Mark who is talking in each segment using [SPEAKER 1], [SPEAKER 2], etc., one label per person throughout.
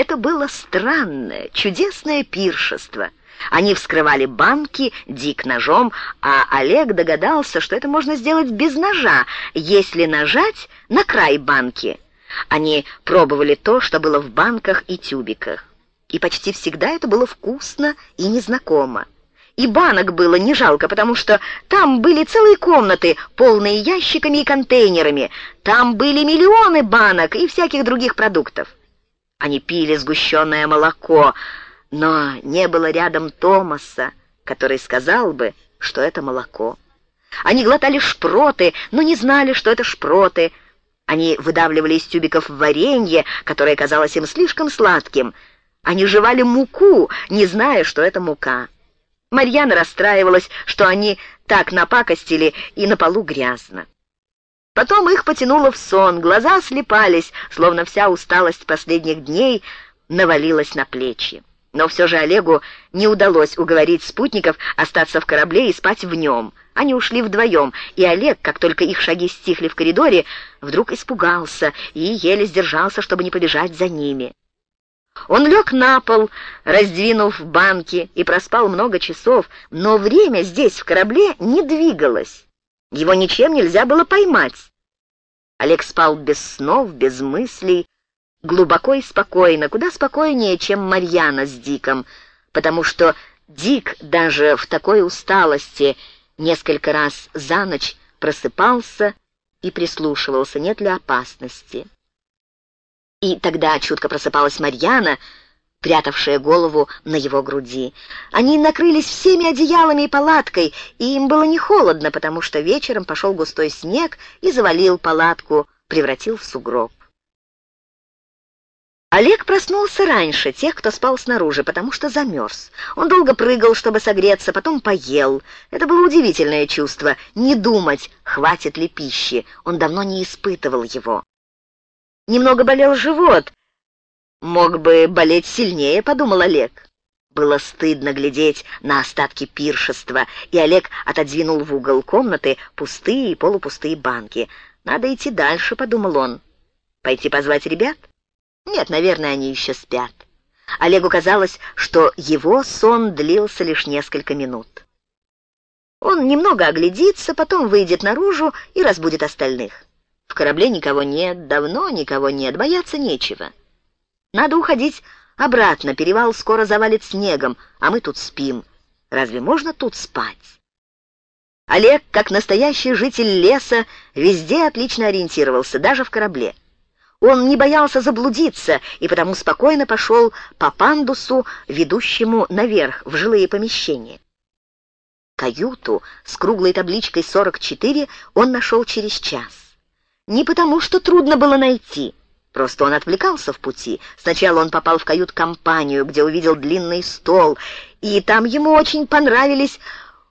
[SPEAKER 1] Это было странное, чудесное пиршество. Они вскрывали банки, Дик ножом, а Олег догадался, что это можно сделать без ножа, если нажать на край банки. Они пробовали то, что было в банках и тюбиках. И почти всегда это было вкусно и незнакомо. И банок было не жалко, потому что там были целые комнаты, полные ящиками и контейнерами. Там были миллионы банок и всяких других продуктов. Они пили сгущенное молоко, но не было рядом Томаса, который сказал бы, что это молоко. Они глотали шпроты, но не знали, что это шпроты. Они выдавливали из тюбиков варенье, которое казалось им слишком сладким. Они жевали муку, не зная, что это мука. Марьяна расстраивалась, что они так напакостили и на полу грязно. Потом их потянуло в сон, глаза слепались, словно вся усталость последних дней навалилась на плечи. Но все же Олегу не удалось уговорить спутников остаться в корабле и спать в нем. Они ушли вдвоем, и Олег, как только их шаги стихли в коридоре, вдруг испугался и еле сдержался, чтобы не побежать за ними. Он лег на пол, раздвинув банки, и проспал много часов, но время здесь, в корабле, не двигалось. Его ничем нельзя было поймать. Олег спал без снов, без мыслей, глубоко и спокойно, куда спокойнее, чем Марьяна с Диком, потому что Дик даже в такой усталости несколько раз за ночь просыпался и прислушивался, нет ли опасности. И тогда чутко просыпалась Марьяна, прятавшая голову на его груди. Они накрылись всеми одеялами и палаткой, и им было не холодно, потому что вечером пошел густой снег и завалил палатку, превратил в сугроб. Олег проснулся раньше тех, кто спал снаружи, потому что замерз. Он долго прыгал, чтобы согреться, потом поел. Это было удивительное чувство — не думать, хватит ли пищи. Он давно не испытывал его. Немного болел живот. Мог бы болеть сильнее, подумал Олег. Было стыдно глядеть на остатки пиршества, и Олег отодвинул в угол комнаты пустые и полупустые банки. «Надо идти дальше», — подумал он. «Пойти позвать ребят?» «Нет, наверное, они еще спят». Олегу казалось, что его сон длился лишь несколько минут. Он немного оглядится, потом выйдет наружу и разбудит остальных. В корабле никого нет, давно никого нет, бояться нечего. Надо уходить обратно, перевал скоро завалит снегом, а мы тут спим. Разве можно тут спать? Олег, как настоящий житель леса, везде отлично ориентировался, даже в корабле. Он не боялся заблудиться и потому спокойно пошел по пандусу, ведущему наверх, в жилые помещения. Каюту с круглой табличкой 44 он нашел через час. Не потому, что трудно было найти. Просто он отвлекался в пути. Сначала он попал в кают-компанию, где увидел длинный стол, и там ему очень понравились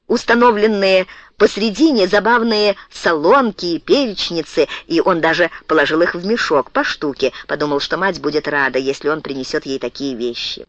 [SPEAKER 1] установленные посредине забавные солонки и перечницы, и он даже положил их в мешок по штуке, подумал, что мать будет рада, если он принесет ей такие вещи.